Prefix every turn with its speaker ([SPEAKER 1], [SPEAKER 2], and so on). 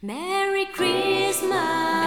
[SPEAKER 1] Merry Christmas.